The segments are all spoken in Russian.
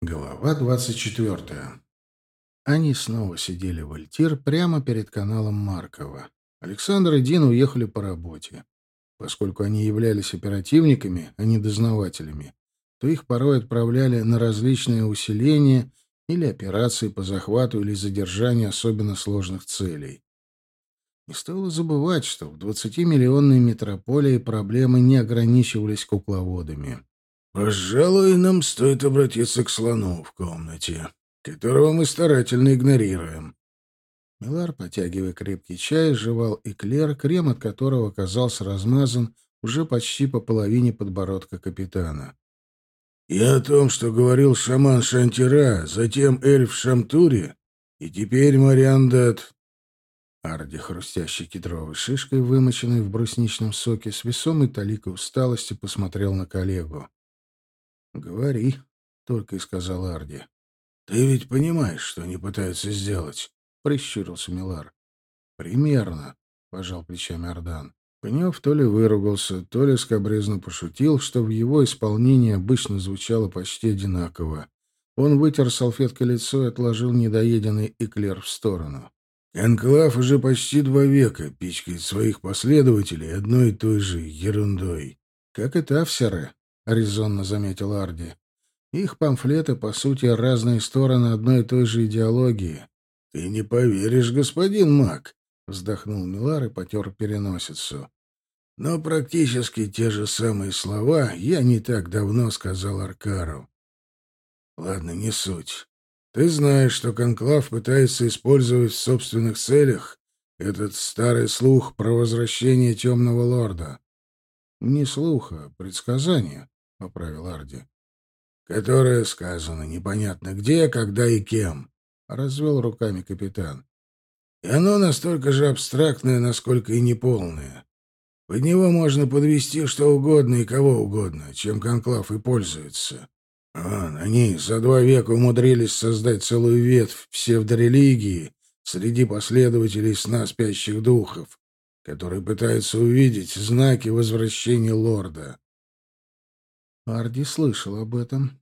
Глава двадцать четвертая. Они снова сидели в Альтир прямо перед каналом Маркова. Александр и Дина уехали по работе. Поскольку они являлись оперативниками, а не дознавателями, то их порой отправляли на различные усиления или операции по захвату или задержанию особенно сложных целей. Не стоило забывать, что в 20-миллионной метрополии проблемы не ограничивались кукловодами. «Пожалуй, нам стоит обратиться к слону в комнате, которого мы старательно игнорируем». Милар, потягивая крепкий чай, жевал эклер, крем от которого оказался размазан уже почти по половине подбородка капитана. «И о том, что говорил шаман Шантира, затем эльф Шамтури, и теперь Мариандат...» Арди, хрустящий кедровой шишкой, вымоченной в брусничном соке, с весомой таликой усталости посмотрел на коллегу. «Говори», — только и сказал Арди. «Ты ведь понимаешь, что они пытаются сделать?» — прищурился Милар. «Примерно», — пожал плечами Ардан. Пнев то ли выругался, то ли скобрезно пошутил, что в его исполнении обычно звучало почти одинаково. Он вытер салфеткой лицо и отложил недоеденный эклер в сторону. «Конклав уже почти два века пичкает своих последователей одной и той же ерундой». «Как и Тавсеры», — резонно заметил Арди. «Их памфлеты, по сути, разные стороны одной и той же идеологии». «Ты не поверишь, господин Мак», — вздохнул Милар и потер переносицу. «Но практически те же самые слова я не так давно сказал Аркару. Ладно, не суть. Ты знаешь, что Конклав пытается использовать в собственных целях этот старый слух про возвращение Темного Лорда». «Не слух, а предсказание», — поправил Арди. «Которое сказано непонятно где, когда и кем», — развел руками капитан. «И оно настолько же абстрактное, насколько и неполное. Под него можно подвести что угодно и кого угодно, чем конклав и пользуется. Вон, они за два века умудрились создать целую ветвь псевдорелигии среди последователей сна спящих духов, которые пытаются увидеть знаки возвращения лорда. Арди слышал об этом.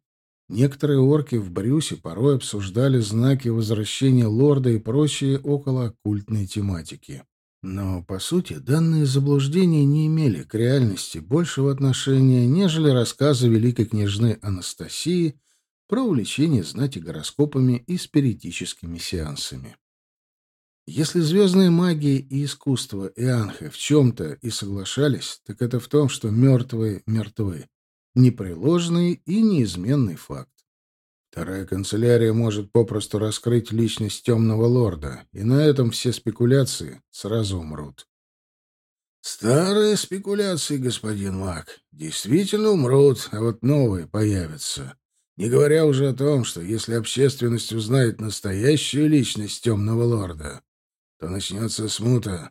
Некоторые орки в Брюсе порой обсуждали знаки возвращения лорда и прочие околооккультные тематики. Но, по сути, данные заблуждения не имели к реальности большего отношения, нежели рассказы великой княжны Анастасии про увлечение знати гороскопами и спиритическими сеансами. Если звездная магия и искусство Ианхе в чем-то и соглашались, так это в том, что мертвые мертвы непреложный и неизменный факт. Вторая канцелярия может попросту раскрыть личность темного лорда, и на этом все спекуляции сразу умрут. Старые спекуляции, господин Мак, действительно умрут, а вот новые появятся. Не говоря уже о том, что если общественность узнает настоящую личность темного лорда, то начнется смута,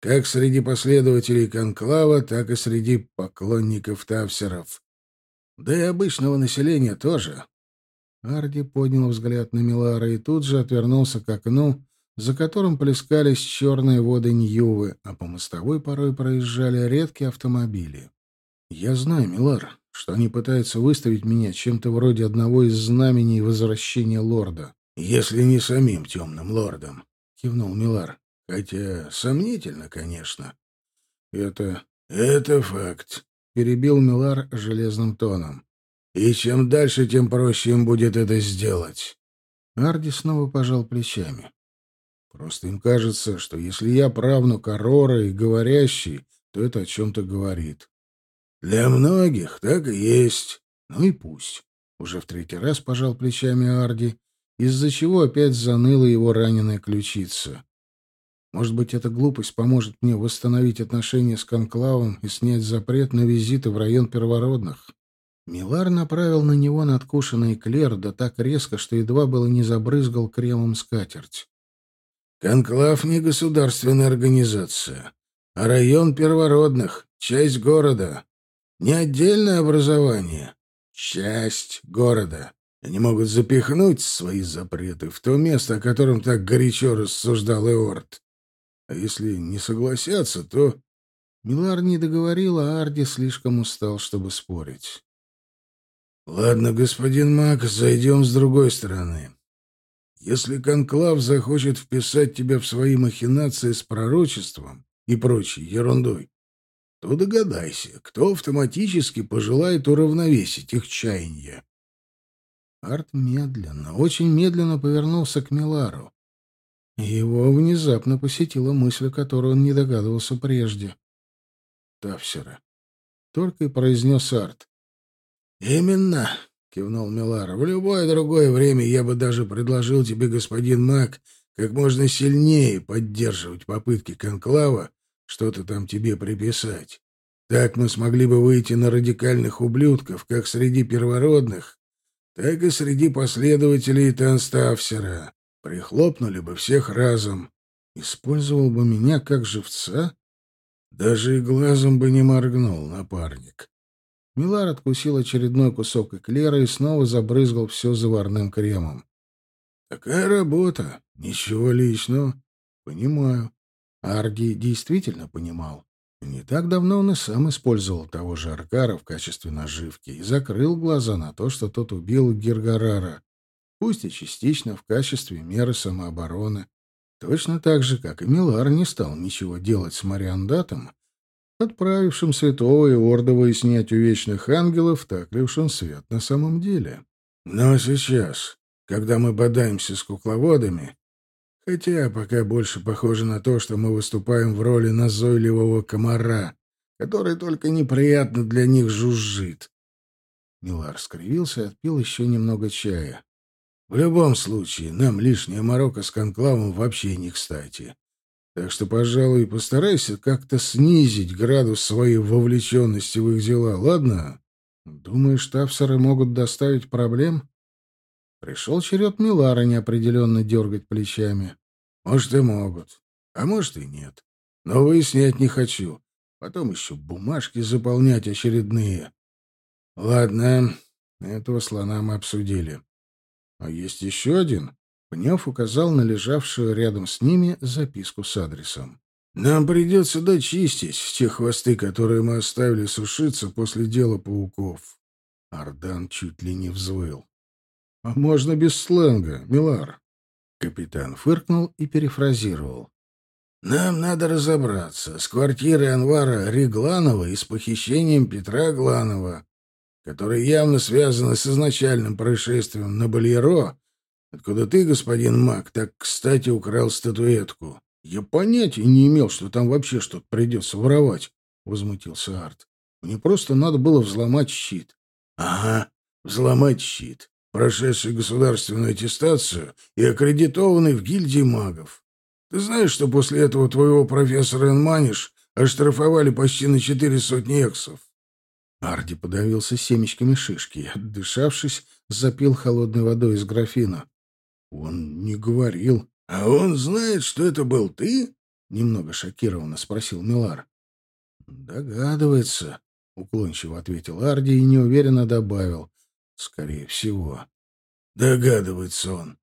как среди последователей Конклава, так и среди поклонников Тавсеров. Да и обычного населения тоже. Арди поднял взгляд на Милара и тут же отвернулся к окну, за которым плескались черные воды Ньювы, а по мостовой порой проезжали редкие автомобили. «Я знаю, Милар, что они пытаются выставить меня чем-то вроде одного из знамений возвращения лорда». «Если не самим темным лордом», — кивнул Милар. «Хотя сомнительно, конечно». «Это... это факт», — перебил Милар железным тоном. «И чем дальше, тем проще им будет это сделать». Арди снова пожал плечами. «Просто им кажется, что если я правнук Арора и говорящий, то это о чем-то говорит». «Для многих так и есть. Ну и пусть». Уже в третий раз пожал плечами Арди, из-за чего опять заныла его раненая ключица. Может быть, эта глупость поможет мне восстановить отношения с Конклавом и снять запрет на визиты в район первородных. Милар направил на него надкушенный клер, да так резко, что едва было не забрызгал кремом скатерть. «Конклав не государственная организация, а район первородных, часть города. Не отдельное образование, часть города. Они могут запихнуть свои запреты в то место, о котором так горячо рассуждал Эорт. А если не согласятся, то...» Милар не договорил, а Арди слишком устал, чтобы спорить. Ладно, господин Мак, зайдем с другой стороны. Если Конклав захочет вписать тебя в свои махинации с пророчеством и прочей ерундой, то догадайся, кто автоматически пожелает уравновесить их чаяния. Арт медленно, очень медленно повернулся к Милару. Его внезапно посетила мысль, о которой он не догадывался прежде. «Тавсера», — только и произнес Арт. «Именно», — кивнул Милар. «В любое другое время я бы даже предложил тебе, господин Мак, как можно сильнее поддерживать попытки Конклава что-то там тебе приписать. Так мы смогли бы выйти на радикальных ублюдков как среди первородных, так и среди последователей Танставсера. Прихлопнули бы всех разом. Использовал бы меня как живца? Даже и глазом бы не моргнул, напарник. Милар откусил очередной кусок эклера и снова забрызгал все заварным кремом. «Такая работа. Ничего личного. Понимаю». Арди действительно понимал. Не так давно он и сам использовал того же Аркара в качестве наживки и закрыл глаза на то, что тот убил Гиргарара, пусть и частично в качестве меры самообороны. Точно так же, как и Милар не стал ничего делать с Мариандатом, отправившим святого и орда выяснять у вечных ангелов, так ли уж он свят на самом деле. Но сейчас, когда мы бодаемся с кукловодами, хотя пока больше похоже на то, что мы выступаем в роли назойливого комара, который только неприятно для них жужжит. Милар скривился и отпил еще немного чая. В любом случае, нам лишняя морока с конклавом вообще не кстати. Так что, пожалуй, постарайся как-то снизить градус своей вовлеченности в их дела, ладно? Думаешь, тафсеры могут доставить проблем? Пришел черед Милара неопределенно дергать плечами. Может, и могут, а может и нет. Но выяснять не хочу. Потом еще бумажки заполнять очередные. Ладно, этого слона мы обсудили. А есть еще один? Пнев указал на лежавшую рядом с ними записку с адресом. «Нам придется дочистить те хвосты, которые мы оставили сушиться после дела пауков». Ардан чуть ли не взвыл. «А можно без сленга, Милар?» Капитан фыркнул и перефразировал. «Нам надо разобраться с квартирой Анвара Регланова и с похищением Петра Гланова, которые явно связаны с изначальным происшествием на Бальеро Откуда ты, господин Мак, так кстати украл статуэтку? Я понятия не имел, что там вообще что-то придется воровать, — возмутился Арт. Мне просто надо было взломать щит. — Ага, взломать щит, прошедший государственную аттестацию и аккредитованный в гильдии магов. Ты знаешь, что после этого твоего профессора Энманиш оштрафовали почти на четыре сотни эксов? Арди подавился семечками шишки и, отдышавшись, запил холодной водой из графина. Он не говорил. А он знает, что это был ты? Немного шокированно спросил Милар. Догадывается, уклончиво ответил Арди и неуверенно добавил. Скорее всего. Догадывается он.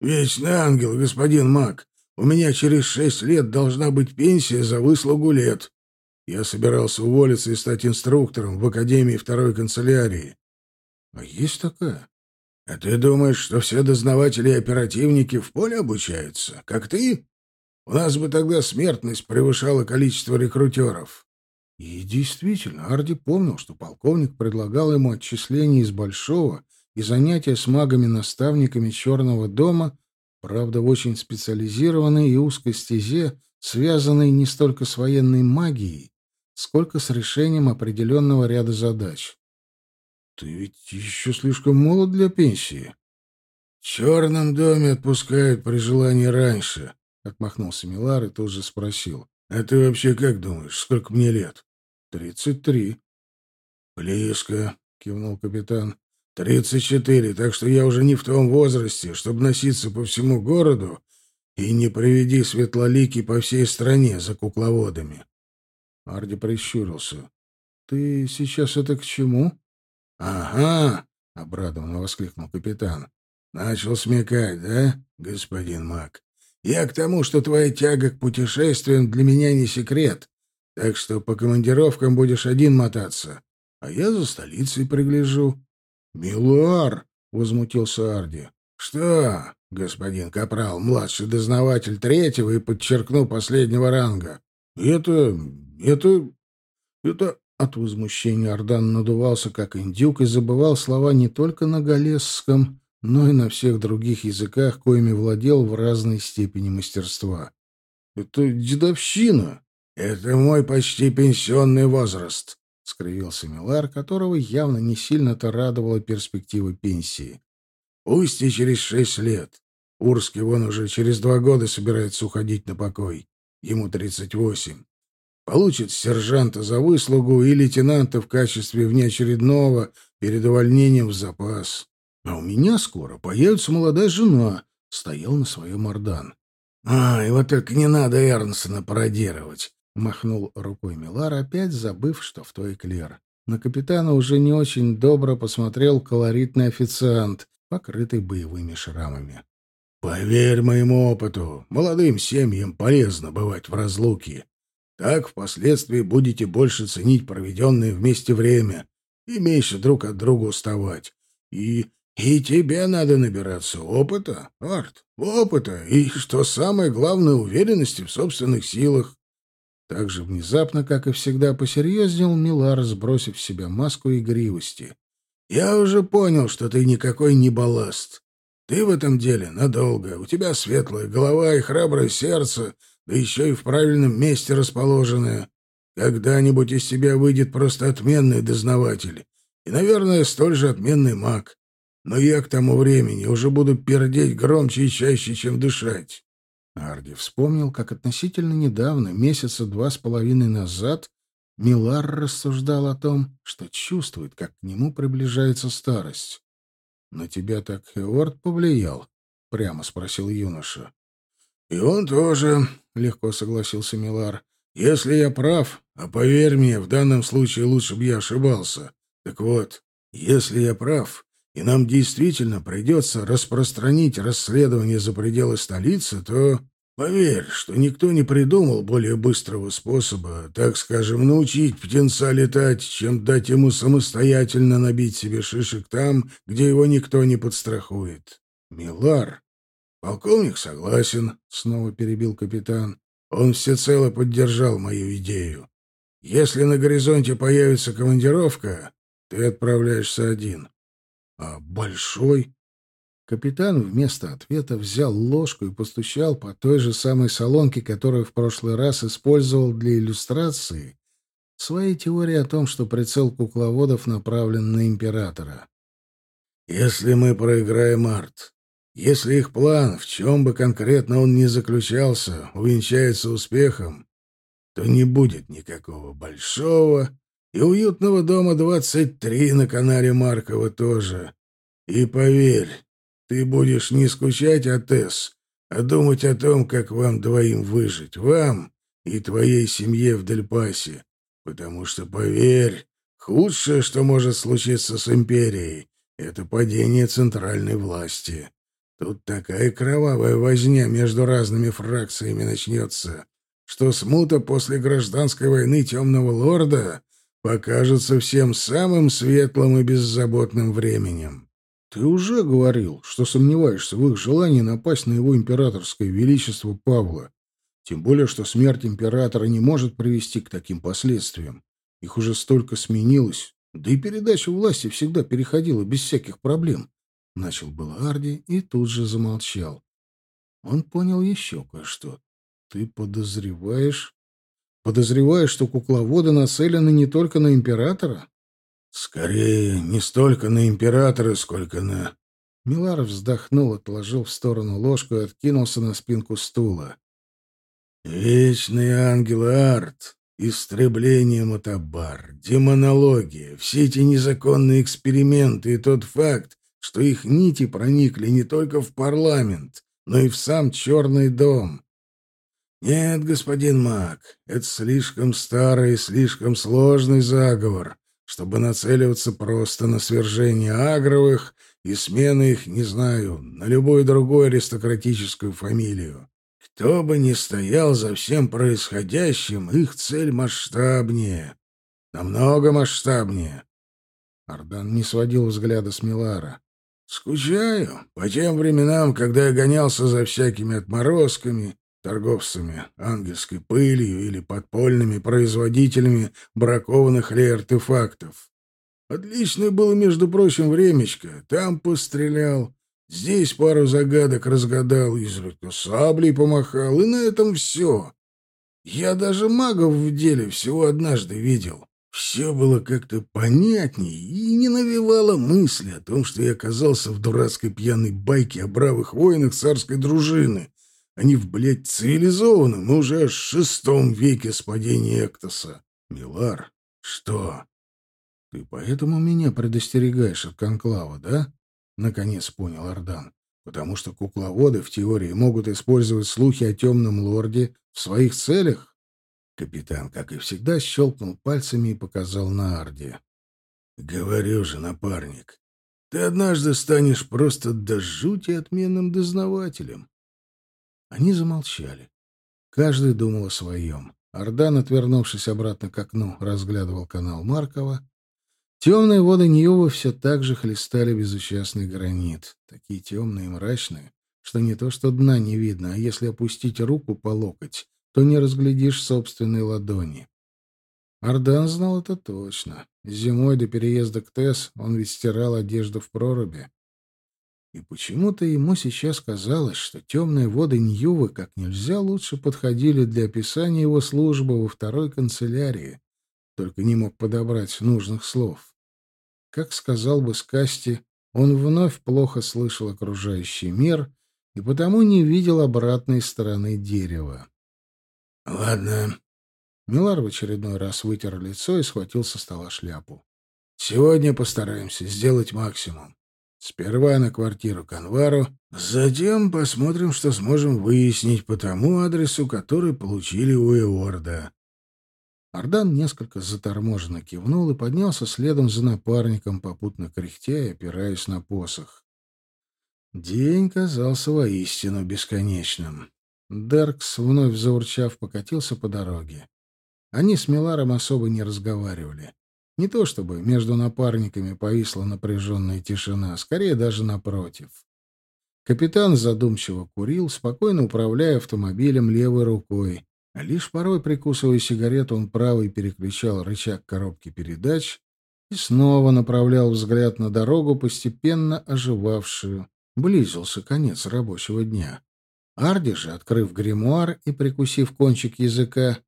Вечный ангел, господин Мак. У меня через шесть лет должна быть пенсия за выслугу лет. Я собирался уволиться и стать инструктором в Академии второй канцелярии. А есть такая? А ты думаешь, что все дознаватели и оперативники в поле обучаются, как ты? У нас бы тогда смертность превышала количество рекрутеров. И действительно, Арди помнил, что полковник предлагал ему отчисление из Большого и занятия с магами-наставниками Черного дома, правда, в очень специализированной и узкой стезе, связанной не столько с военной магией, сколько с решением определенного ряда задач. Ты ведь еще слишком молод для пенсии. В черном доме отпускают при желании раньше, — отмахнулся Милар и тут же спросил. — А ты вообще как думаешь, сколько мне лет? — Тридцать три. — Близко, — кивнул капитан. — Тридцать четыре, так что я уже не в том возрасте, чтобы носиться по всему городу и не приведи светлолики по всей стране за кукловодами. Арди прищурился. — Ты сейчас это к чему? «Ага!» — обрадованно воскликнул капитан. «Начал смекать, да, господин Мак? Я к тому, что твоя тяга к путешествиям для меня не секрет, так что по командировкам будешь один мотаться, а я за столицей пригляжу». «Милар!» — возмутился Арди. «Что, господин Капрал, младший дознаватель третьего и, подчеркну, последнего ранга?» «Это... это... это...» От возмущения Ардан надувался, как индюк, и забывал слова не только на галесском, но и на всех других языках, коими владел в разной степени мастерства. «Это дедовщина!» «Это мой почти пенсионный возраст», — скривился Милар, которого явно не сильно-то радовала перспектива пенсии. «Пусть и через шесть лет. Урский вон уже через два года собирается уходить на покой. Ему тридцать восемь. Получит сержанта за выслугу и лейтенанта в качестве внеочередного перед увольнением в запас. А у меня скоро появится молодая жена, — стоял на своем Ордан. — А, вот только не надо Эрнсона пародировать, — махнул рукой Милар, опять забыв, что в той Клер. На капитана уже не очень добро посмотрел колоритный официант, покрытый боевыми шрамами. — Поверь моему опыту, молодым семьям полезно бывать в разлуке. Так впоследствии будете больше ценить проведенное вместе время и меньше друг от друга уставать. И и тебе надо набираться опыта, Арт, опыта, и, что самое главное, уверенности в собственных силах. Так же внезапно, как и всегда, посерьезнел Милар, сбросив с себя маску игривости. «Я уже понял, что ты никакой не балласт. Ты в этом деле надолго. У тебя светлая голова и храброе сердце, да еще и в правильном месте расположенное. Когда-нибудь из тебя выйдет просто отменный дознаватель и, наверное, столь же отменный маг. Но я к тому времени уже буду пердеть громче и чаще, чем дышать. Арди вспомнил, как относительно недавно, месяца два с половиной назад, Милар рассуждал о том, что чувствует, как к нему приближается старость. «На тебя так Эорд повлиял?» — прямо спросил юноша. «И он тоже», — легко согласился Милар. «Если я прав, а поверь мне, в данном случае лучше бы я ошибался. Так вот, если я прав, и нам действительно придется распространить расследование за пределы столицы, то поверь, что никто не придумал более быстрого способа, так скажем, научить птенца летать, чем дать ему самостоятельно набить себе шишек там, где его никто не подстрахует. Милар. Полковник согласен, снова перебил капитан. Он всецело поддержал мою идею. Если на горизонте появится командировка, ты отправляешься один. «А большой?» Капитан вместо ответа взял ложку и постучал по той же самой солонке, которую в прошлый раз использовал для иллюстрации своей теории о том, что прицел кукловодов направлен на императора. «Если мы проиграем арт, если их план, в чем бы конкретно он ни заключался, увенчается успехом, то не будет никакого большого и уютного дома 23 на канале Маркова тоже. И поверь, ты будешь не скучать о Тесс, а думать о том, как вам двоим выжить, вам и твоей семье в Дельпасе. Потому что, поверь, худшее, что может случиться с империей, это падение центральной власти. Тут такая кровавая возня между разными фракциями начнется, что смута после гражданской войны Темного Лорда покажется всем самым светлым и беззаботным временем. Ты уже говорил, что сомневаешься в их желании напасть на его императорское величество Павла. Тем более, что смерть императора не может привести к таким последствиям. Их уже столько сменилось. Да и передача власти всегда переходила без всяких проблем. Начал было Арди и тут же замолчал. Он понял еще кое-что. Ты подозреваешь... Подозреваешь, что кукловоды нацелены не только на императора? Скорее, не столько на императора, сколько на... Миларов вздохнул, отложил в сторону ложку и откинулся на спинку стула. Вечный ангел Арт, истребление Матабар, демонология, все эти незаконные эксперименты и тот факт, что их нити проникли не только в парламент, но и в сам Черный дом. Нет, господин Мак, это слишком старый и слишком сложный заговор, чтобы нацеливаться просто на свержение агровых и смены их, не знаю, на любую другую аристократическую фамилию. Кто бы ни стоял за всем происходящим, их цель масштабнее, намного масштабнее. Ардан не сводил взгляда с Милара. «Скучаю по тем временам, когда я гонялся за всякими отморозками, торговцами ангельской пылью или подпольными производителями бракованных ли артефактов. Отличное было, между прочим, времечко. Там пострелял, здесь пару загадок разгадал, изредка саблей помахал, и на этом все. Я даже магов в деле всего однажды видел. Все было как-то понятней и не навевало мысли о том, что я оказался в дурацкой пьяной байке о бравых воинах царской дружины, они в, блядь, цивилизованном, но уже в шестом веке с падения Эктоса. Милар, что? Ты поэтому меня предостерегаешь от конклава, да? Наконец понял Ардан. Потому что кукловоды в теории могут использовать слухи о темном лорде в своих целях? Капитан, как и всегда, щелкнул пальцами и показал на Арди. «Говорю же, напарник, ты однажды станешь просто до жути отменным дознавателем. Они замолчали. Каждый думал о своем. Ардан, отвернувшись обратно к окну, разглядывал канал Маркова. Темные воды Ньюва все так же хлестали безучастный гранит. Такие темные и мрачные, что не то что дна не видно, а если опустить руку по локоть, то не разглядишь собственной ладони. Ардан знал это точно. Зимой до переезда к Тесс он ведь стирал одежду в проруби. И почему-то ему сейчас казалось, что темные воды Ньювы как нельзя лучше подходили для описания его службы во второй канцелярии, только не мог подобрать нужных слов. Как сказал бы Скасти, он вновь плохо слышал окружающий мир и потому не видел обратной стороны дерева. «Ладно». Милар в очередной раз вытер лицо и схватил со стола шляпу. «Сегодня постараемся сделать максимум. Сперва на квартиру Канвару, затем посмотрим, что сможем выяснить по тому адресу, который получили у Эорда. Ардан несколько заторможенно кивнул и поднялся следом за напарником, попутно кряхтя и опираясь на посох. День казался воистину бесконечным. Деркс, вновь заурчав, покатился по дороге. Они с Миларом особо не разговаривали. Не то чтобы между напарниками повисла напряженная тишина, скорее даже напротив. Капитан задумчиво курил, спокойно управляя автомобилем левой рукой. Лишь порой, прикусывая сигарету, он правой переключал рычаг коробки передач и снова направлял взгляд на дорогу, постепенно оживавшую. Близился конец рабочего дня. Арди же, открыв гримуар и прикусив кончик языка,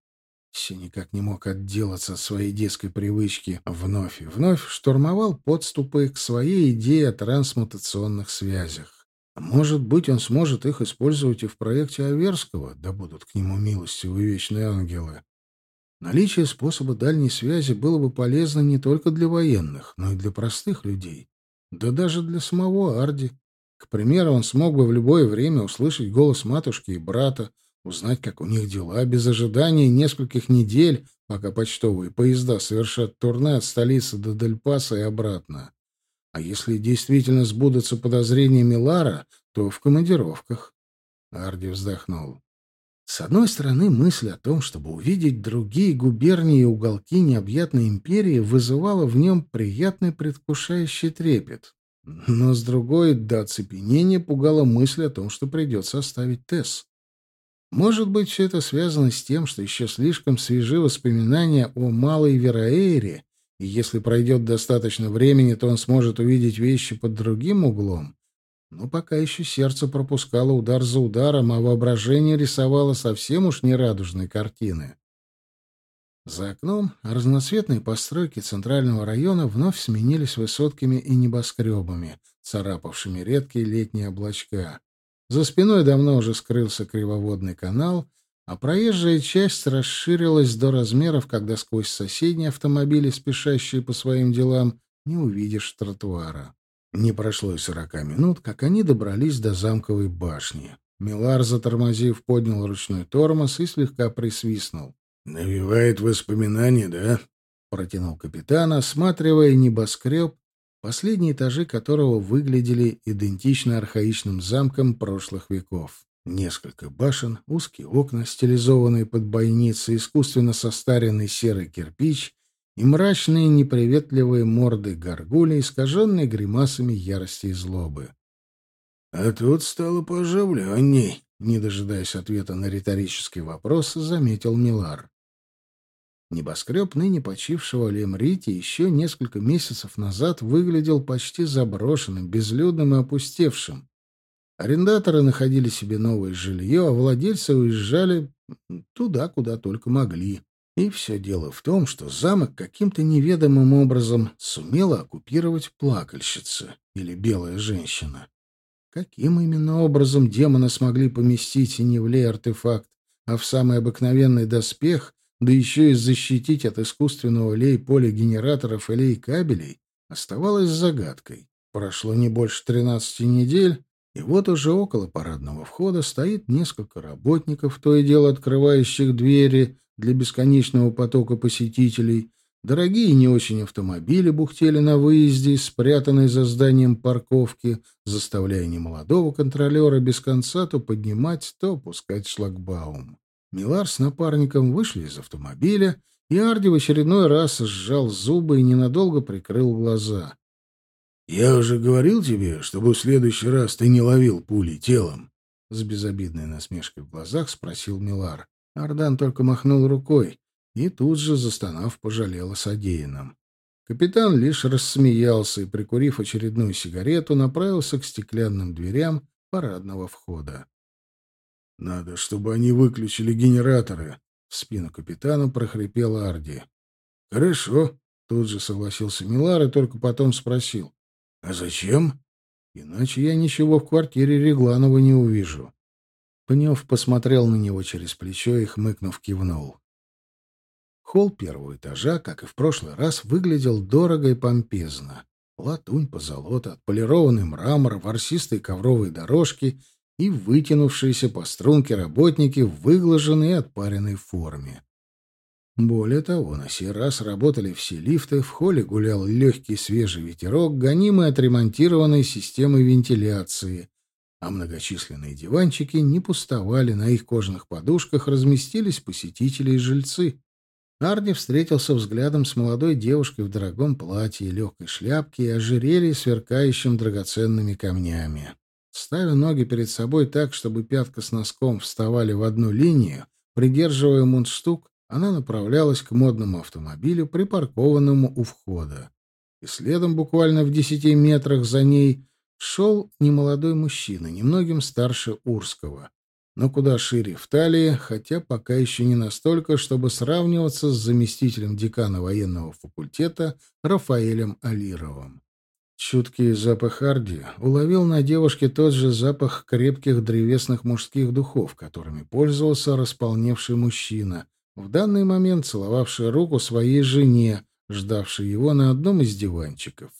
все никак не мог отделаться от своей детской привычки. Вновь и вновь штурмовал подступы к своей идее о трансмутационных связях. Может быть, он сможет их использовать и в проекте Аверского, да будут к нему милостивы вечные ангелы. Наличие способа дальней связи было бы полезно не только для военных, но и для простых людей. Да даже для самого Арди. К примеру, он смог бы в любое время услышать голос матушки и брата, узнать, как у них дела, без ожидания нескольких недель, пока почтовые поезда совершат турне от столицы до Дельпаса и обратно. А если действительно сбудутся подозрения Милара, то в командировках. Арди вздохнул. С одной стороны, мысль о том, чтобы увидеть другие губернии и уголки необъятной империи, вызывала в нем приятный предвкушающий трепет. Но с другой, до оцепенения пугала мысль о том, что придется оставить Тесс. Может быть, все это связано с тем, что еще слишком свежи воспоминания о Малой Вераэре, и если пройдет достаточно времени, то он сможет увидеть вещи под другим углом. Но пока еще сердце пропускало удар за ударом, а воображение рисовало совсем уж нерадужные картины. За окном разноцветные постройки центрального района вновь сменились высотками и небоскребами, царапавшими редкие летние облачка. За спиной давно уже скрылся кривоводный канал, а проезжая часть расширилась до размеров, когда сквозь соседние автомобили, спешащие по своим делам, не увидишь тротуара. Не прошло и сорока минут, как они добрались до замковой башни. Милар, затормозив, поднял ручной тормоз и слегка присвистнул. «Навевает воспоминания, да?» — протянул капитан, осматривая небоскреб, последние этажи которого выглядели идентично архаичным замкам прошлых веков. Несколько башен, узкие окна, стилизованные под бойницы, искусственно состаренный серый кирпич и мрачные неприветливые морды горгули, искаженные гримасами ярости и злобы. А тут стало поживленней, не дожидаясь ответа на риторический вопрос, заметил Милар. Небоскреб ныне почившего Лемрити еще несколько месяцев назад выглядел почти заброшенным, безлюдным и опустевшим. Арендаторы находили себе новое жилье, а владельцы уезжали туда, куда только могли. И все дело в том, что замок каким-то неведомым образом сумела оккупировать плакальщица или белая женщина. Каким именно образом демоны смогли поместить не в лей-артефакт, а в самый обыкновенный доспех, да еще и защитить от искусственного лей-поля генераторов и лей-кабелей, оставалось загадкой. Прошло не больше тринадцати недель, и вот уже около парадного входа стоит несколько работников, то и дело открывающих двери для бесконечного потока посетителей. Дорогие не очень автомобили бухтели на выезде, спрятанные за зданием парковки, заставляя немолодого контролера без конца то поднимать, то опускать шлагбаум. Милар с напарником вышли из автомобиля, и Арди в очередной раз сжал зубы и ненадолго прикрыл глаза. «Я уже говорил тебе, чтобы в следующий раз ты не ловил пули телом?» С безобидной насмешкой в глазах спросил Милар. Ардан только махнул рукой и тут же, застонав, пожалел о содеянном. Капитан лишь рассмеялся и, прикурив очередную сигарету, направился к стеклянным дверям парадного входа. «Надо, чтобы они выключили генераторы», — в спину капитану прохрипел Арди. «Хорошо», — тут же согласился Милар и только потом спросил. «А зачем?» «Иначе я ничего в квартире Регланова не увижу». Пнев посмотрел на него через плечо и, хмыкнув, кивнул. Холл первого этажа, как и в прошлый раз, выглядел дорого и помпезно. Латунь, позолота, отполированный мрамор, ворсистые ковровые дорожки и вытянувшиеся по струнке работники в выглаженной и отпаренной форме. Более того, на сей раз работали все лифты, в холле гулял легкий свежий ветерок, гонимый отремонтированной системой вентиляции, а многочисленные диванчики не пустовали, на их кожаных подушках разместились посетители и жильцы. Арди встретился взглядом с молодой девушкой в дорогом платье, легкой шляпке и ожерелье, сверкающим драгоценными камнями. Ставя ноги перед собой так, чтобы пятка с носком вставали в одну линию, придерживая мундштук, она направлялась к модному автомобилю, припаркованному у входа. И следом, буквально в десяти метрах за ней, шел немолодой мужчина, немногим старше Урского, но куда шире в талии, хотя пока еще не настолько, чтобы сравниваться с заместителем декана военного факультета Рафаэлем Алировым. Чуткий запах Арди уловил на девушке тот же запах крепких древесных мужских духов, которыми пользовался располневший мужчина, в данный момент целовавший руку своей жене, ждавшей его на одном из диванчиков.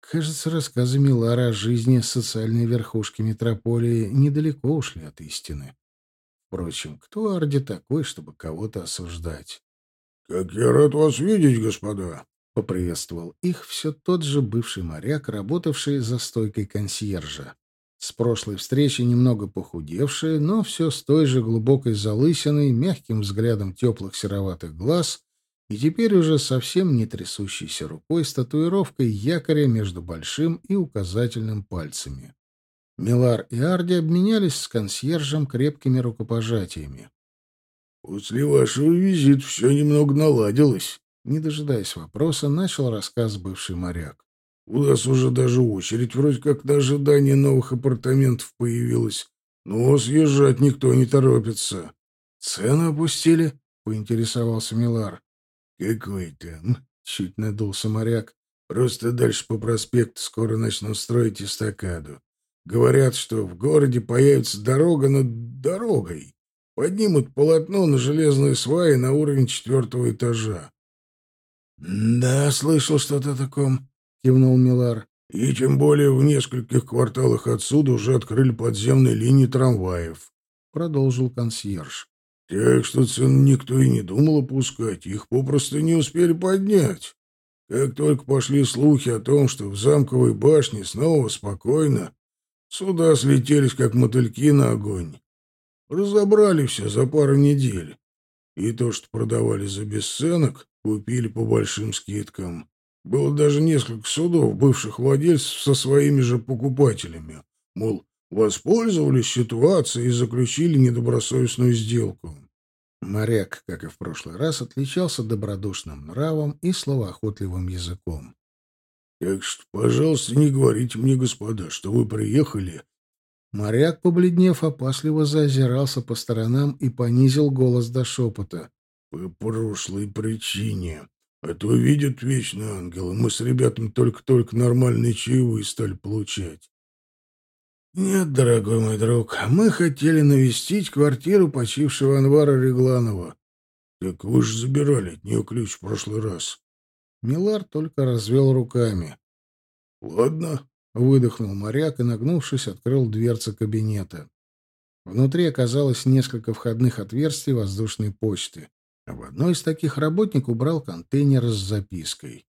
Кажется, рассказы Милара о жизни социальной верхушки метрополии недалеко ушли от истины. Впрочем, кто Арди такой, чтобы кого-то осуждать? — Как я рад вас видеть, господа! — поприветствовал их все тот же бывший моряк, работавший за стойкой консьержа. С прошлой встречи немного похудевший, но все с той же глубокой залысиной, мягким взглядом теплых сероватых глаз и теперь уже совсем не трясущейся рукой с татуировкой якоря между большим и указательным пальцами. Милар и Арди обменялись с консьержем крепкими рукопожатиями. «После вашего визита все немного наладилось», — не дожидаясь вопроса, начал рассказ бывший моряк. У нас уже даже очередь вроде как на ожидание новых апартаментов появилась. Но съезжать никто не торопится. Цену опустили? — поинтересовался Милар. — Какой там? — чуть надулся моряк. — Просто дальше по проспекту скоро начнут строить эстакаду. Говорят, что в городе появится дорога над дорогой. Поднимут полотно на железные сваи на уровень четвертого этажа. — Да, слышал что-то о таком. — кивнул Милар. «И тем более в нескольких кварталах отсюда уже открыли подземные линии трамваев», — продолжил консьерж. «Так что цены никто и не думал опускать, их попросту не успели поднять. Как только пошли слухи о том, что в замковой башне снова спокойно, сюда слетелись, как мотыльки на огонь. Разобрали все за пару недель. И то, что продавали за бесценок, Купили по большим скидкам. Было даже несколько судов бывших владельцев со своими же покупателями. Мол, воспользовались ситуацией и заключили недобросовестную сделку. Моряк, как и в прошлый раз, отличался добродушным нравом и словоохотливым языком. Так что, пожалуйста, не говорите мне, господа, что вы приехали. Моряк, побледнев, опасливо заозирался по сторонам и понизил голос до шепота. По прошлой причине. А то видят вечные ангелы. Мы с ребятами только-только нормальные чаевые стали получать. Нет, дорогой мой друг, мы хотели навестить квартиру почившего Анвара Регланова. Так вы же забирали от нее ключ в прошлый раз. Милар только развел руками. Ладно, выдохнул моряк и, нагнувшись, открыл дверцы кабинета. Внутри оказалось несколько входных отверстий воздушной почты. В одной из таких работник убрал контейнер с запиской.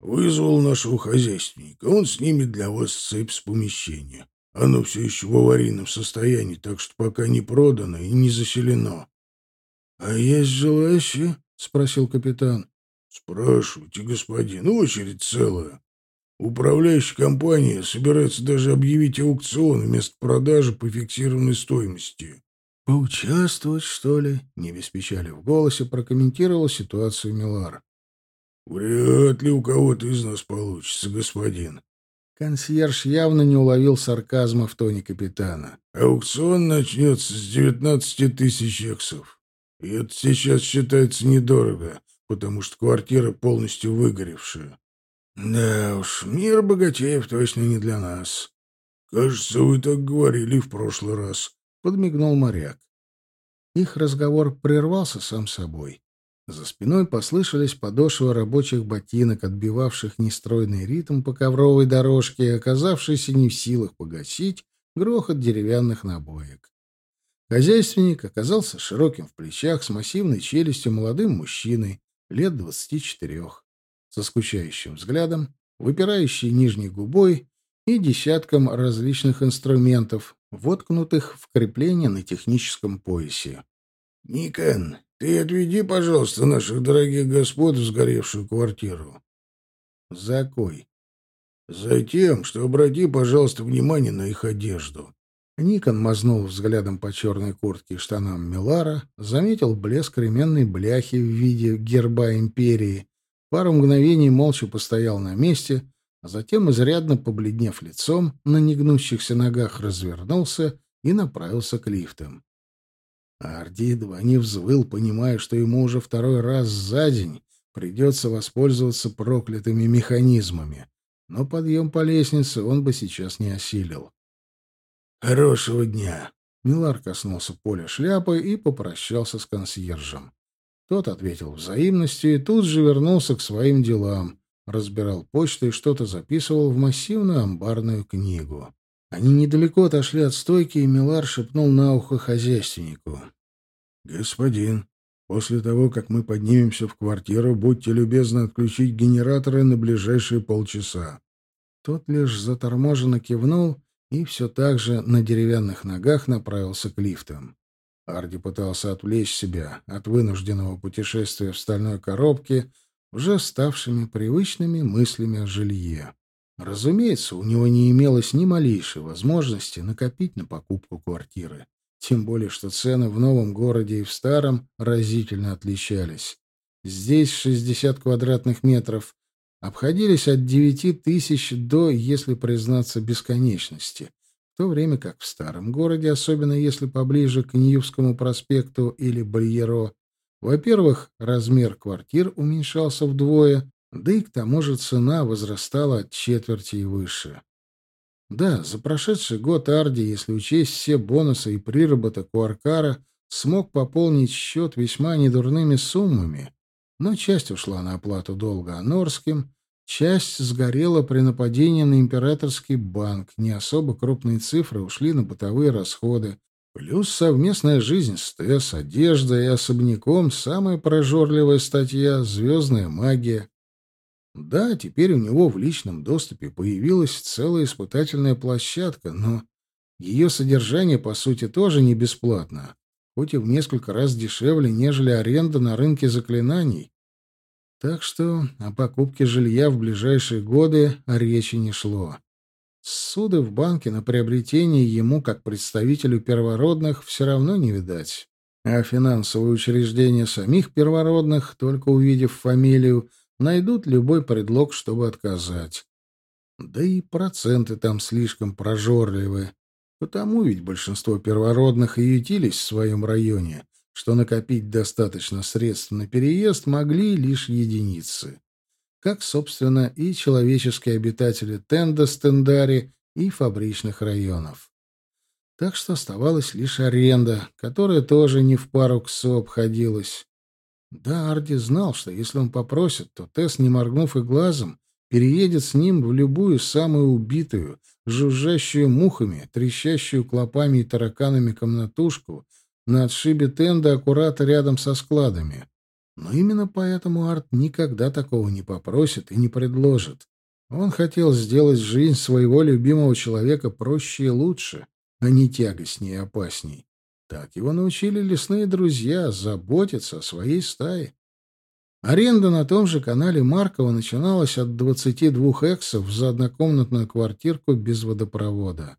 «Вызвал нашего хозяйственника. Он снимет для вас цепь с помещения. Оно все еще в аварийном состоянии, так что пока не продано и не заселено». «А есть желающие?» — спросил капитан. «Спрашивайте, господин. Очередь целая. Управляющая компания собирается даже объявить аукцион вместо продажи по фиксированной стоимости». «Поучаствовать, что ли?» — не без печали в голосе прокомментировал ситуацию Милар. «Вряд ли у кого-то из нас получится, господин». Консьерж явно не уловил сарказма в тоне капитана. «Аукцион начнется с девятнадцати тысяч эксов. И это сейчас считается недорого, потому что квартира полностью выгоревшая. Да уж, мир богатеев точно не для нас. Кажется, вы так говорили в прошлый раз». — подмигнул моряк. Их разговор прервался сам собой. За спиной послышались подошвы рабочих ботинок, отбивавших нестройный ритм по ковровой дорожке оказавшийся не в силах погасить грохот деревянных набоек. Хозяйственник оказался широким в плечах, с массивной челюстью молодым мужчиной, лет двадцати четырех, со скучающим взглядом, выпирающей нижней губой и десятком различных инструментов, воткнутых в крепление на техническом поясе. «Никон, ты отведи, пожалуйста, наших дорогих господ в сгоревшую квартиру». «За кой?» «Затем, что обрати, пожалуйста, внимание на их одежду». Никон мазнул взглядом по черной куртке и штанам Милара, заметил блеск ременной бляхи в виде герба империи, пару мгновений молча постоял на месте — а затем, изрядно побледнев лицом, на негнущихся ногах развернулся и направился к лифтам. Арди едва не взвыл, понимая, что ему уже второй раз за день придется воспользоваться проклятыми механизмами, но подъем по лестнице он бы сейчас не осилил. «Хорошего дня!» Милар коснулся поля шляпы и попрощался с консьержем. Тот ответил взаимностью и тут же вернулся к своим делам, разбирал почту и что-то записывал в массивную амбарную книгу. Они недалеко отошли от стойки, и Милар шепнул на ухо хозяйственнику. «Господин, после того, как мы поднимемся в квартиру, будьте любезны отключить генераторы на ближайшие полчаса». Тот лишь заторможенно кивнул и все так же на деревянных ногах направился к лифтам. Арди пытался отвлечь себя от вынужденного путешествия в стальной коробке — уже ставшими привычными мыслями о жилье. Разумеется, у него не имелось ни малейшей возможности накопить на покупку квартиры. Тем более, что цены в новом городе и в старом разительно отличались. Здесь 60 квадратных метров обходились от 9 тысяч до, если признаться, бесконечности, в то время как в старом городе, особенно если поближе к Ньювскому проспекту или Бальеро, во-первых, размер квартир уменьшался вдвое, да и к тому же цена возрастала от четверти и выше. Да, за прошедший год Арди, если учесть все бонусы и приработок у Аркара, смог пополнить счет весьма недурными суммами, но часть ушла на оплату долга Анорским, часть сгорела при нападении на императорский банк, не особо крупные цифры ушли на бытовые расходы, Плюс совместная жизнь с Тесс, одежда и особняком, самая прожорливая статья — звездная магия. Да, теперь у него в личном доступе появилась целая испытательная площадка, но ее содержание, по сути, тоже не бесплатно, хоть и в несколько раз дешевле, нежели аренда на рынке заклинаний. Так что о покупке жилья в ближайшие годы речи не шло. Суды в банке на приобретение ему, как представителю первородных, все равно не видать. А финансовые учреждения самих первородных, только увидев фамилию, найдут любой предлог, чтобы отказать. Да и проценты там слишком прожорливы. Потому ведь большинство первородных и ютились в своем районе, что накопить достаточно средств на переезд могли лишь единицы. Как, собственно, и человеческие обитатели Тенда, Стендари и фабричных районов. Так что оставалась лишь аренда, которая тоже не в пару к СО обходилась. Да, Арди знал, что если он попросит, то Тесс, не моргнув и глазом, переедет с ним в любую самую убитую, жужжащую мухами, трещащую клопами и тараканами комнатушку на отшибе тенда аккурат рядом со складами. Но именно поэтому Арт никогда такого не попросит и не предложит. Он хотел сделать жизнь своего любимого человека проще и лучше, а не тягостнее и опасней. Так его научили лесные друзья заботиться о своей стае. Аренда на том же канале Маркова начиналась от 22 эксов за однокомнатную квартирку без водопровода.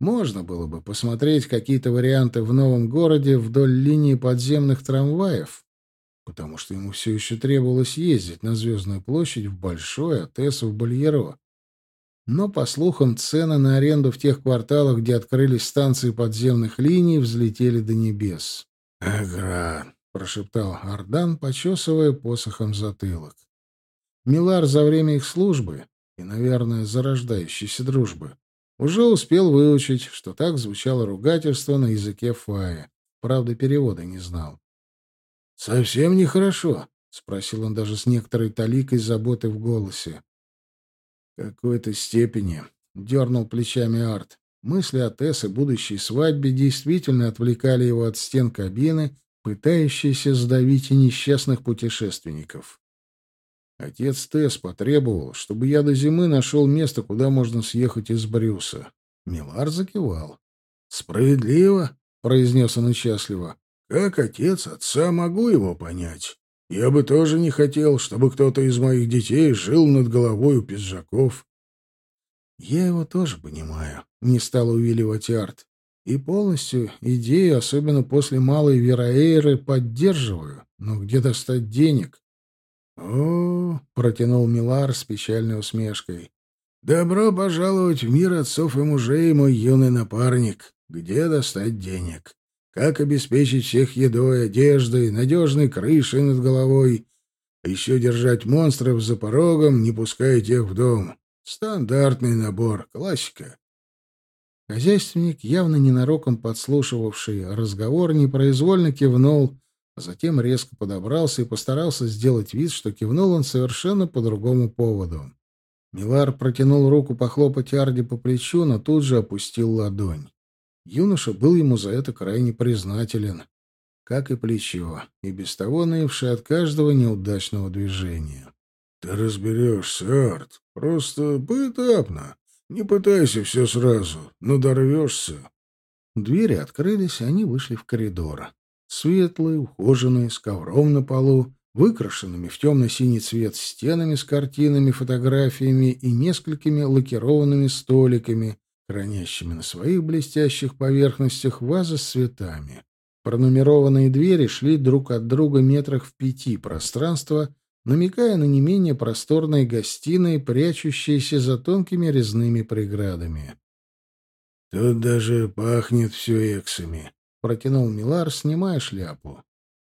Можно было бы посмотреть какие-то варианты в новом городе вдоль линии подземных трамваев, потому что ему все еще требовалось ездить на Звездную площадь в Большой, а Тесс в Бальеро. Но, по слухам, цены на аренду в тех кварталах, где открылись станции подземных линий, взлетели до небес. «Ага, — прошептал Ардан, почесывая посохом затылок. Милар за время их службы и, наверное, зарождающейся дружбы уже успел выучить, что так звучало ругательство на языке Фая. Правда, перевода не знал. «Совсем нехорошо», — спросил он даже с некоторой таликой заботы в голосе. «В какой-то степени», — дернул плечами Арт. Мысли о Тесс и будущей свадьбе действительно отвлекали его от стен кабины пытающийся сдавить несчастных путешественников. Отец Тесс потребовал, чтобы я до зимы нашел место, куда можно съехать из Брюса. Милар закивал. «Справедливо», — произнес он участливо. «Как отец отца могу его понять. Я бы тоже не хотел, чтобы кто-то из моих детей жил над головой у пиджаков». «Я его тоже понимаю», — не стал увиливать Арт. И полностью идею, особенно после малой Вераэйры, поддерживаю. Но где достать денег? О, протянул Милар с печальной усмешкой. Добро пожаловать в мир отцов и мужей, мой юный напарник. Где достать денег? Как обеспечить всех едой, одеждой, надежной крышей над головой? А еще держать монстров за порогом, не пуская тех в дом. Стандартный набор, классика. Хозяйственник, явно ненароком подслушивавший разговор, непроизвольно кивнул, а затем резко подобрался и постарался сделать вид, что кивнул он совершенно по другому поводу. Милар протянул руку похлопать Арди по плечу, но тут же опустил ладонь. Юноша был ему за это крайне признателен, как и плечо, и без того нывший от каждого неудачного движения. — Ты разберешься, Арт, просто поэтапно. Не пытайся все сразу, надорвешься. Двери открылись, и они вышли в коридор. Светлые, ухоженные, с ковром на полу, выкрашенными в темно-синий цвет стенами с картинами, фотографиями и несколькими лакированными столиками, хранящими на своих блестящих поверхностях вазы с цветами. Пронумерованные двери шли друг от друга метрах в пяти пространства намекая на не менее просторные гостиные, прячущиеся за тонкими резными преградами. «Тут даже пахнет все эксами», — протянул Милар, снимая шляпу.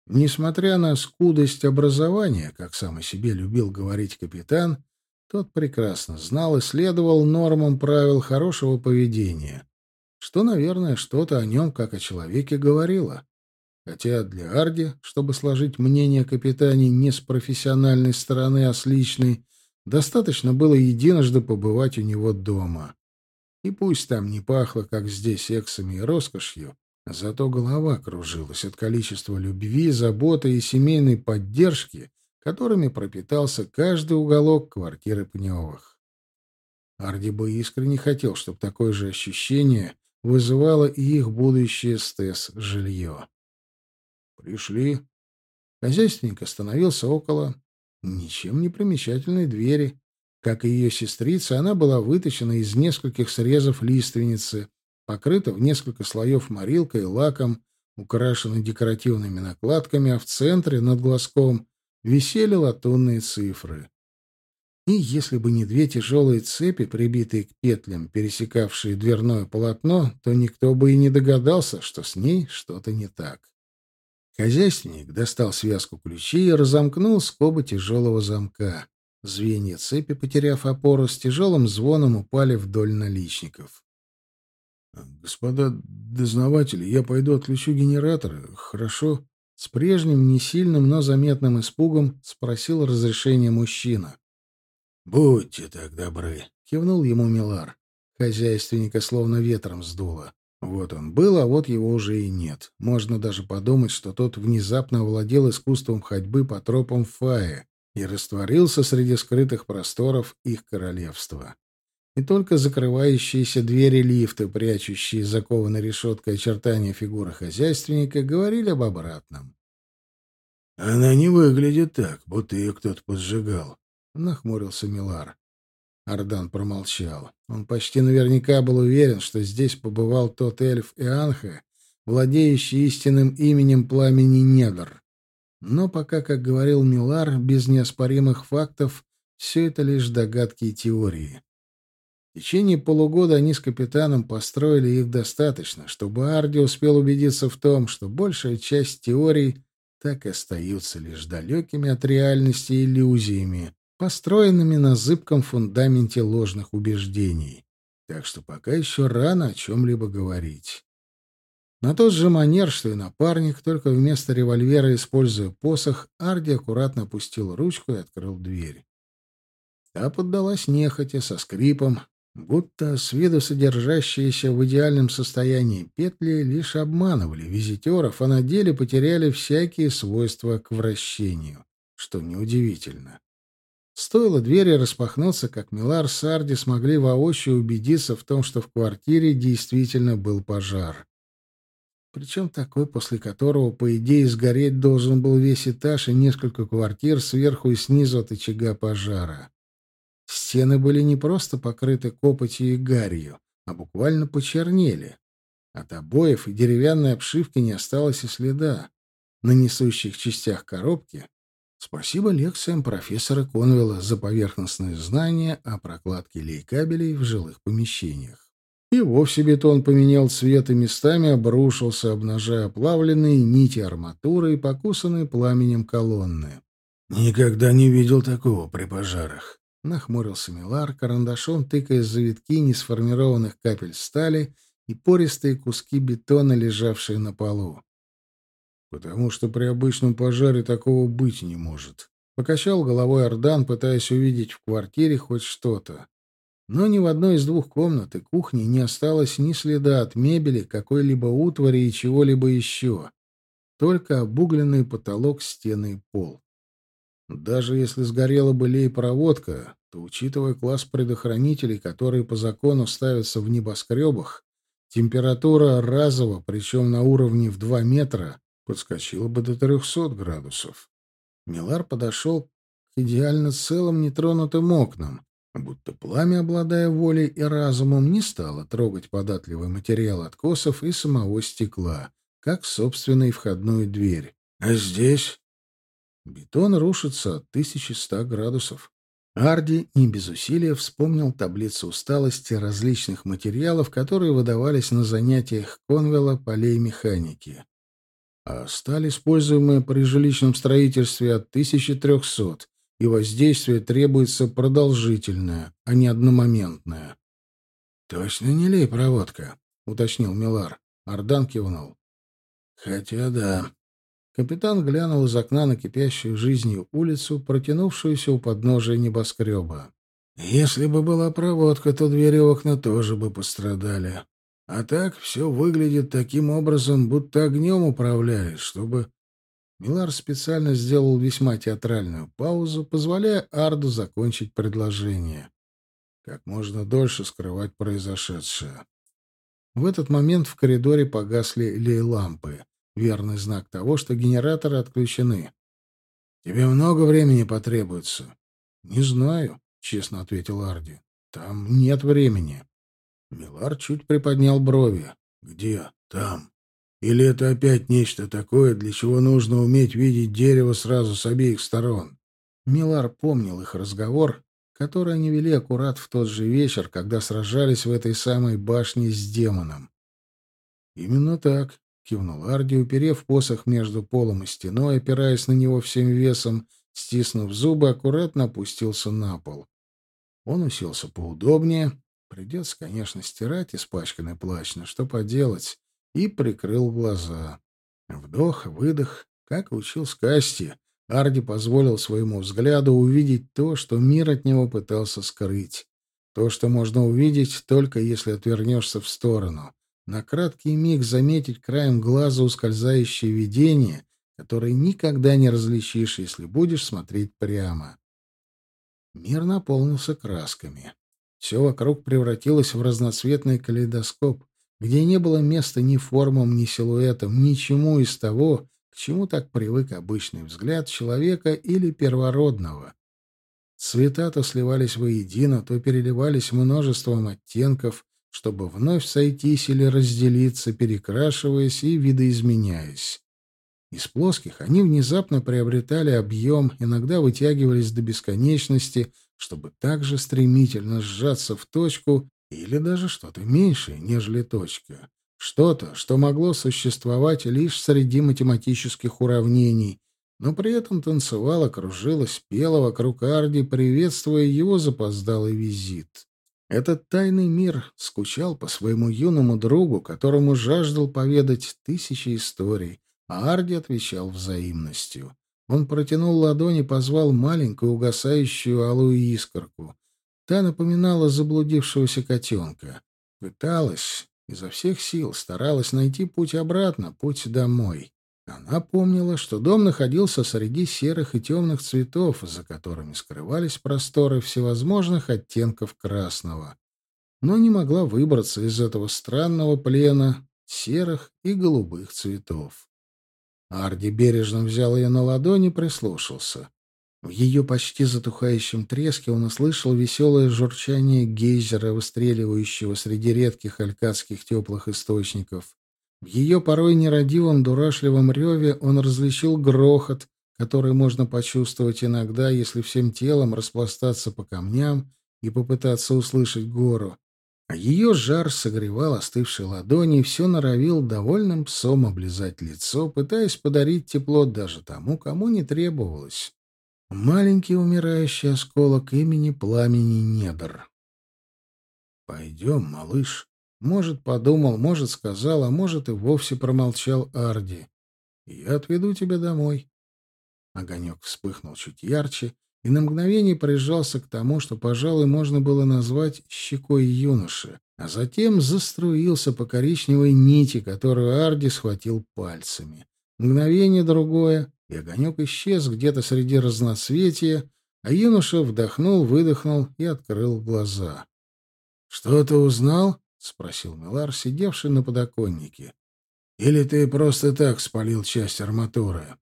Несмотря на скудость образования, как сам о себе любил говорить капитан, тот прекрасно знал и следовал нормам правил хорошего поведения, что, наверное, что-то о нем, как о человеке, говорило. Хотя для Арди, чтобы сложить мнение капитане не с профессиональной стороны, а с личной, достаточно было единожды побывать у него дома. И пусть там не пахло, как здесь, эксами и роскошью, зато голова кружилась от количества любви, заботы и семейной поддержки, которыми пропитался каждый уголок квартиры Пневых. Арди бы искренне хотел, чтобы такое же ощущение вызывало и их будущее стес жилье. Пришли. Хозяйственник остановился около ничем не примечательной двери. Как и ее сестрица, она была вытащена из нескольких срезов лиственницы, покрыта в несколько слоев морилкой и лаком, украшена декоративными накладками, а в центре, над глазком, висели латунные цифры. И если бы не две тяжелые цепи, прибитые к петлям, пересекавшие дверное полотно, то никто бы и не догадался, что с ней что-то не так. Хозяйственник достал связку ключей и разомкнул скобы тяжелого замка. Звенья цепи, потеряв опору, с тяжелым звоном упали вдоль наличников. «Господа дознаватели, я пойду отключу генераторы, хорошо?» С прежним, не сильным, но заметным испугом спросил разрешение мужчина. «Будьте так добры», — кивнул ему Милар. Хозяйственника словно ветром сдуло. Вот он был, а вот его уже и нет. Можно даже подумать, что тот внезапно овладел искусством ходьбы по тропам Фаи и растворился среди скрытых просторов их королевства. И только закрывающиеся двери лифта, прячущие закованной решеткой очертания фигуры хозяйственника, говорили об обратном. «Она не выглядит так, будто ее кто-то поджигал», — нахмурился Милар. Ардан промолчал. Он почти наверняка был уверен, что здесь побывал тот эльф Ианха, владеющий истинным именем пламени Недр. Но пока, как говорил Милар, без неоспоримых фактов, все это лишь догадки и теории. В течение полугода они с капитаном построили их достаточно, чтобы Арди успел убедиться в том, что большая часть теорий так и остаются лишь далекими от реальности иллюзиями, построенными на зыбком фундаменте ложных убеждений. Так что пока еще рано о чем-либо говорить. На тот же манер, что и напарник, только вместо револьвера, используя посох, Арди аккуратно опустил ручку и открыл дверь. Та поддалась нехотя, со скрипом, будто с виду содержащиеся в идеальном состоянии петли лишь обманывали визитеров, а на деле потеряли всякие свойства к вращению, что неудивительно. Стоило двери распахнуться, как Милар с Арди смогли воочию убедиться в том, что в квартире действительно был пожар. Причем такой, после которого, по идее, сгореть должен был весь этаж и несколько квартир сверху и снизу от очага пожара. Стены были не просто покрыты копотью и гарью, а буквально почернели. От обоев и деревянной обшивки не осталось и следа. На несущих частях коробки Спасибо лекциям профессора Конвелла за поверхностные знания о прокладке лейкабелей в жилых помещениях. И вовсе бетон поменял цвет и местами обрушился, обнажая оплавленные нити арматуры и покусанные пламенем колонны. «Никогда не видел такого при пожарах», — нахмурился Милар, карандашом тыкая завитки несформированных капель стали и пористые куски бетона, лежавшие на полу. «Потому что при обычном пожаре такого быть не может». Покачал головой Ардан, пытаясь увидеть в квартире хоть что-то. Но ни в одной из двух комнат и кухни не осталось ни следа от мебели, какой-либо утвари и чего-либо еще. Только обугленный потолок, стены и пол. Даже если сгорела бы лей-проводка, то, учитывая класс предохранителей, которые по закону ставятся в небоскребах, температура разово, причем на уровне в 2 метра, подскочила бы до трехсот градусов. Милар подошел к идеально целым нетронутым окнам, будто пламя, обладая волей и разумом, не стало трогать податливый материал откосов и самого стекла, как собственную входную дверь. А здесь бетон рушится от 1100 градусов. Арди не без усилия вспомнил таблицу усталости различных материалов, которые выдавались на занятиях Конвелла полей механики а сталь, используемая при жилищном строительстве, от 1300, и воздействие требуется продолжительное, а не одномоментное. — Точно не лей проводка, — уточнил Милар. Ардан кивнул. — Хотя да. Капитан глянул из окна на кипящую жизнью улицу, протянувшуюся у подножия небоскреба. Если бы была проводка, то двери окна тоже бы пострадали. А так все выглядит таким образом, будто огнем управляет, чтобы... Милар специально сделал весьма театральную паузу, позволяя Арду закончить предложение. Как можно дольше скрывать произошедшее. В этот момент в коридоре погасли лей-лампы, верный знак того, что генераторы отключены. Тебе много времени потребуется?» «Не знаю», — честно ответил Арди. «Там нет времени». Милар чуть приподнял брови. «Где? Там? Или это опять нечто такое, для чего нужно уметь видеть дерево сразу с обеих сторон?» Милар помнил их разговор, который они вели аккурат в тот же вечер, когда сражались в этой самой башне с демоном. «Именно так», — кивнул Арди, уперев посох между полом и стеной, опираясь на него всем весом, стиснув зубы, аккуратно опустился на пол. Он уселся поудобнее, придется, конечно, стирать испачканный плащ, но что поделать, и прикрыл глаза. Вдох, выдох, как учил Скасти, Арди позволил своему взгляду увидеть то, что мир от него пытался скрыть. То, что можно увидеть, только если отвернешься в сторону. На краткий миг заметить краем глаза ускользающее видение, которое никогда не различишь, если будешь смотреть прямо. Мир наполнился красками. Все вокруг превратилось в разноцветный калейдоскоп, где не было места ни формам, ни силуэтам, ничему из того, к чему так привык обычный взгляд человека или первородного. Цвета то сливались воедино, то переливались множеством оттенков, чтобы вновь сойтись или разделиться, перекрашиваясь и видоизменяясь. Из плоских они внезапно приобретали объем, иногда вытягивались до бесконечности, чтобы также стремительно сжаться в точку или даже что-то меньшее, нежели точка. Что-то, что могло существовать лишь среди математических уравнений, но при этом танцевала, кружилась, пела вокруг Арди, приветствуя его запоздалый визит. Этот тайный мир скучал по своему юному другу, которому жаждал поведать тысячи историй, а Арди отвечал взаимностью. Он протянул ладони, позвал маленькую угасающую алую искорку. Та напоминала заблудившегося котенка. Пыталась, изо всех сил старалась найти путь обратно, путь домой. Она помнила, что дом находился среди серых и темных цветов, за которыми скрывались просторы всевозможных оттенков красного, но не могла выбраться из этого странного плена серых и голубых цветов. Арди бережно взял ее на ладони и прислушался. В ее почти затухающем треске он услышал веселое журчание гейзера, выстреливающего среди редких алькадских теплых источников. В ее порой нерадивом дурашливом реве он различил грохот, который можно почувствовать иногда, если всем телом распластаться по камням и попытаться услышать гору. А ее жар согревал остывшие ладони и все норовил довольным псом облизать лицо, пытаясь подарить тепло даже тому, кому не требовалось. Маленький умирающий осколок имени пламени недр. «Пойдем, малыш». Может, подумал, может, сказал, а может, и вовсе промолчал Арди. «Я отведу тебя домой». Огонек вспыхнул чуть ярче и на мгновение прижался к тому, что, пожалуй, можно было назвать щекой юноши, а затем заструился по коричневой нити, которую Арди схватил пальцами. Мгновение другое, и огонек исчез где-то среди разноцветия, а юноша вдохнул, выдохнул и открыл глаза. — Что ты узнал? — спросил Милар, сидевший на подоконнике. — Или ты просто так спалил часть арматуры?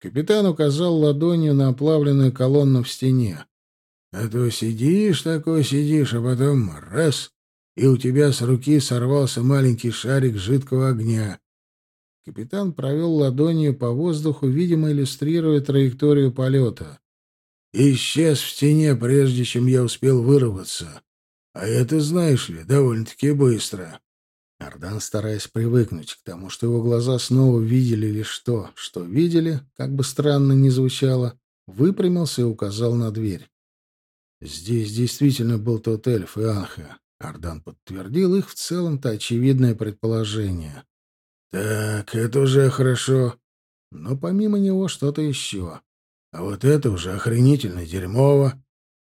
Капитан указал ладонью на оплавленную колонну в стене. — А то сидишь такой, сидишь, а потом раз — и у тебя с руки сорвался маленький шарик жидкого огня. Капитан провел ладонью по воздуху, видимо, иллюстрируя траекторию полета. «Исчез в стене, прежде чем я успел вырваться. А это, знаешь ли, довольно-таки быстро». Ардан, стараясь привыкнуть к тому, что его глаза снова видели лишь то, что видели, как бы странно ни звучало, выпрямился и указал на дверь. Здесь действительно был тот эльф и Анха. Ардан подтвердил их в целом-то очевидное предположение. Так, это уже хорошо. Но помимо него что-то еще. А вот это уже охренительно дерьмово.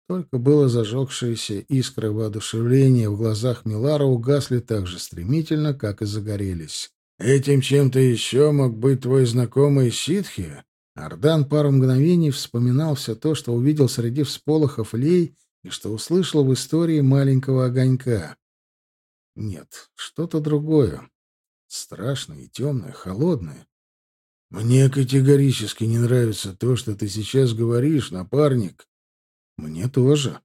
Только было зажегшиеся искры воодушевления в глазах Милара угасли так же стремительно, как и загорелись. «Этим чем-то еще мог быть твой знакомый Ситхи?» Ардан пару мгновений вспоминал все то, что увидел среди всполохов лей и что услышал в истории маленького огонька. Нет, что-то другое. Страшное и темное, холодное. Мне категорически не нравится то, что ты сейчас говоришь, напарник. Мне тоже.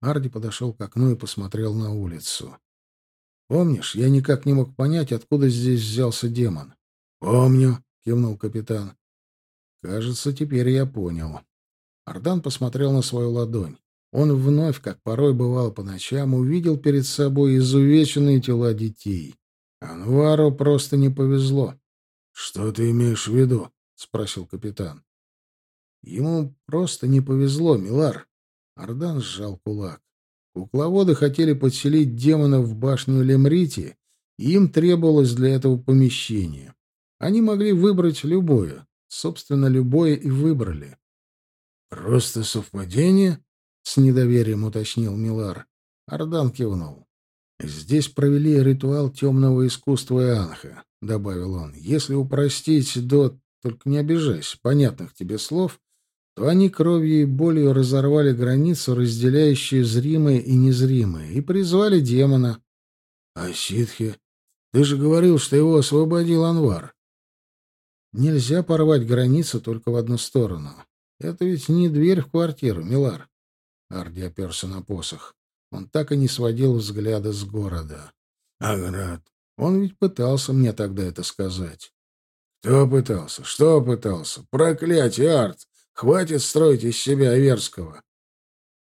Арди подошел к окну и посмотрел на улицу. Помнишь, я никак не мог понять, откуда здесь взялся демон. Помню, кивнул капитан. Кажется, теперь я понял. Ардан посмотрел на свою ладонь. Он вновь, как порой бывал по ночам, увидел перед собой изувеченные тела детей. Анвару просто не повезло. «Что ты имеешь в виду?» — спросил капитан. «Ему просто не повезло, Милар». Ардан сжал кулак. Кукловоды хотели подселить демонов в башню Лемрити, и им требовалось для этого помещение. Они могли выбрать любое. Собственно, любое и выбрали. «Просто совпадение?» — с недоверием уточнил Милар. Ардан кивнул. «Здесь провели ритуал темного искусства Ианха добавил он, — «если упростить до, только не обижайся, понятных тебе слов, то они кровью и болью разорвали границу, разделяющую зримое и незримое, и призвали демона». «А ситхи? Ты же говорил, что его освободил Анвар». «Нельзя порвать границу только в одну сторону. Это ведь не дверь в квартиру, Милар». Арди оперся на посох. Он так и не сводил взгляда с города. «Аград, он ведь пытался мне тогда это сказать. Кто пытался? Что пытался? Проклятие, Арт! Хватит строить из себя Аверского.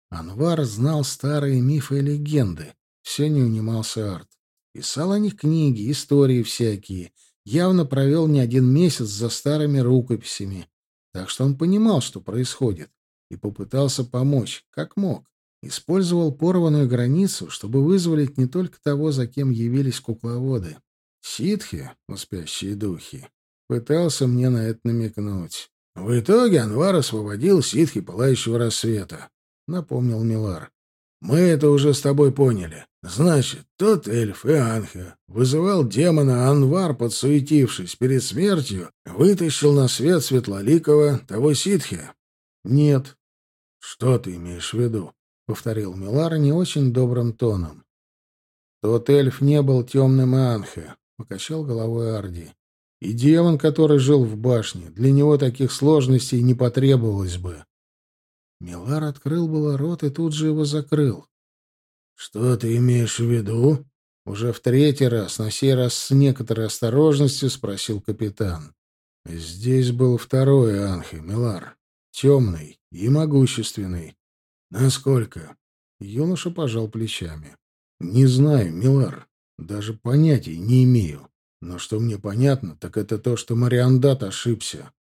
Анвар знал старые мифы и легенды. Все не унимался Арт. Писал о них книги, истории всякие. Явно провел не один месяц за старыми рукописями. Так что он понимал, что происходит, и попытался помочь, как мог. Использовал порванную границу, чтобы вызволить не только того, за кем явились кукловоды. Ситхи, спящие духи, пытался мне на это намекнуть. В итоге Анвар освободил ситхи пылающего рассвета, — напомнил Милар. Мы это уже с тобой поняли. Значит, тот эльф Ианха вызывал демона Анвар, подсуетившись перед смертью, вытащил на свет Светлоликова того ситхи. Нет. Что ты имеешь в виду? — повторил Милар не очень добрым тоном. «Тот эльф не был темным Анхе», — покачал головой Арди. «И демон, который жил в башне, для него таких сложностей не потребовалось бы». Милар открыл было рот и тут же его закрыл. «Что ты имеешь в виду?» Уже в третий раз, на сей раз с некоторой осторожностью, спросил капитан. «Здесь был второй Анхе, Милар. Темный и могущественный. «Насколько?» Юноша пожал плечами. «Не знаю, Милар. Даже понятия не имею. Но что мне понятно, так это то, что Мариандат ошибся».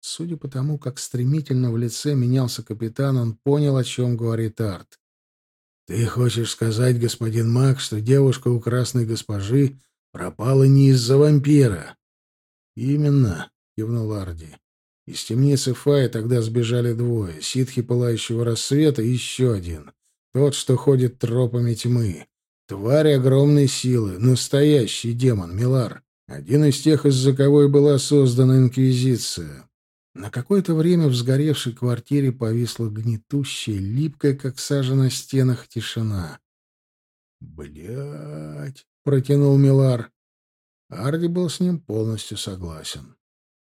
Судя по тому, как стремительно в лице менялся капитан, он понял, о чем говорит Арт. «Ты хочешь сказать, господин Мак, что девушка у красной госпожи пропала не из-за вампира?» «Именно», — кивнул Арди. Из темницы Фая тогда сбежали двое. Ситхи Пылающего Рассвета и еще один. Тот, что ходит тропами тьмы. Тварь огромной силы. Настоящий демон, Милар. Один из тех, из-за кого и была создана Инквизиция. На какое-то время в сгоревшей квартире повисла гнетущая, липкая, как сажа на стенах, тишина. Блять, протянул Милар. Арди был с ним полностью согласен.